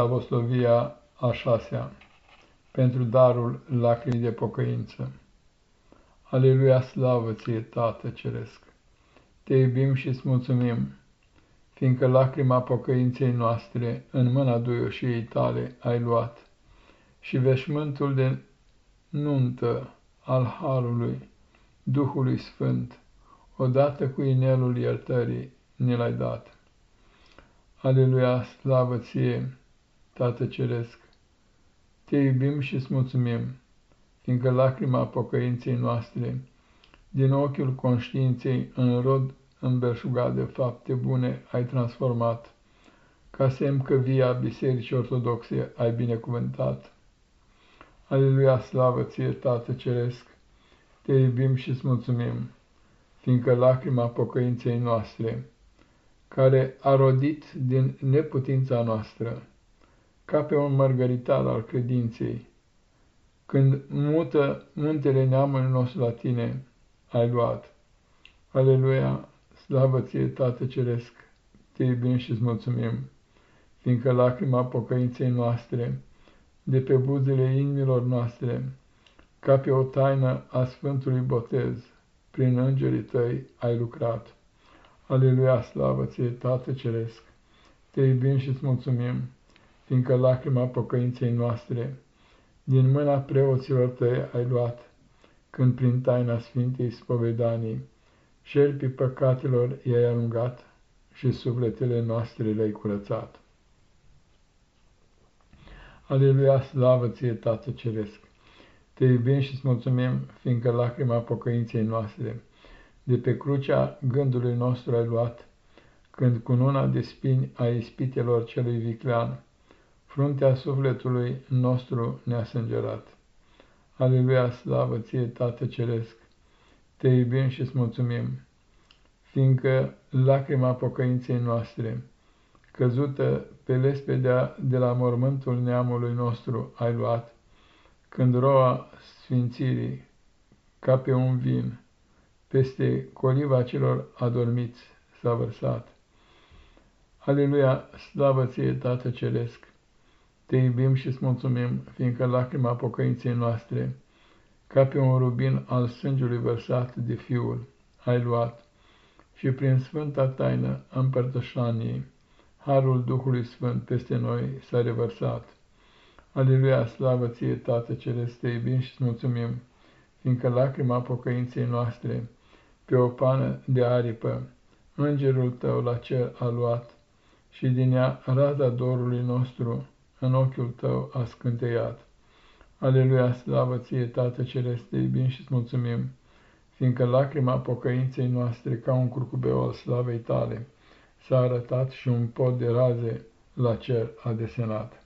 Slavoslovia a șasea pentru darul lacrimii de pocăință. Aleluia, slavă ție, Tată Ceresc! Te iubim și îți mulțumim, fiindcă lacrima pocăinței noastre în mâna duioșiei tale ai luat și veșmântul de nuntă al Harului Duhului Sfânt, odată cu inelul iertării, ne l-ai dat. Aleluia, slavă ție, Tată Ceresc! Te iubim și îți mulțumim, fiindcă lacrima pocăinței noastre, din ochiul conștiinței în rod îmbelșugat de fapte bune ai transformat, ca semn că via Bisericii Ortodoxe ai binecuvântat. Aleluia, slavă ție, Tată Ceresc! Te iubim și îți mulțumim, fiindcă lacrima pocăinței noastre, care a rodit din neputința noastră, ca pe un mărgăritar al credinței. Când mută muntele neamului nostru la tine, ai luat. Aleluia, slavă ție, Tată Ceresc, te iubim și îți mulțumim, fiindcă lacrima pocăinței noastre, de pe buzele inimilor noastre, ca pe o taină a Sfântului Botez, prin îngerii tăi ai lucrat. Aleluia, slavă ție, Tată Ceresc, te iubim și îți mulțumim, fiindcă lacrima pocăinței noastre din mâna preoților tăi ai luat, când prin taina Sfintei Spovedanii șerpii păcatelor i-ai alungat și sufletele noastre le-ai curățat. Aleluia, slavă ție, Tată Ceresc! Te iubim și îți mulțumim, fiindcă lacrima pocăinței noastre de pe crucea gândului nostru ai luat, când cu nuna de spini a ispitelor celui viclean, fruntea sufletului nostru ne-a sângerat. Aleluia, slavă ție, Tată Ceresc! Te iubim și îți mulțumim, fiindcă lacrima pocăinței noastre, căzută pe lespedea de la mormântul neamului nostru, ai luat, când roa sfințirii, ca pe un vin, peste coliva celor adormiți s-a vărsat. Aleluia, slavă ție, Tată Ceresc! Te iubim și îți mulțumim, fiindcă lacrima pocăinței noastre, ca pe un rubin al sângelui vărsat de Fiul, ai luat și prin sfânta taină împărtășaniei, harul Duhului Sfânt peste noi s-a revărsat. Aleluia, slavă ție, Tată Ceresc, te iubim și îți mulțumim, fiindcă lacrima pocăinței noastre, pe o pană de aripă, îngerul tău la cer a luat și din ea raza dorului nostru în ochiul tău a scânteiat. Aleluia, slavă ție, Tată Ceresc, te iubim și îți mulțumim, fiindcă lacrima pocăinței noastre, ca un curcubeu al slavei tale, s-a arătat și un pod de raze la cer a desenat.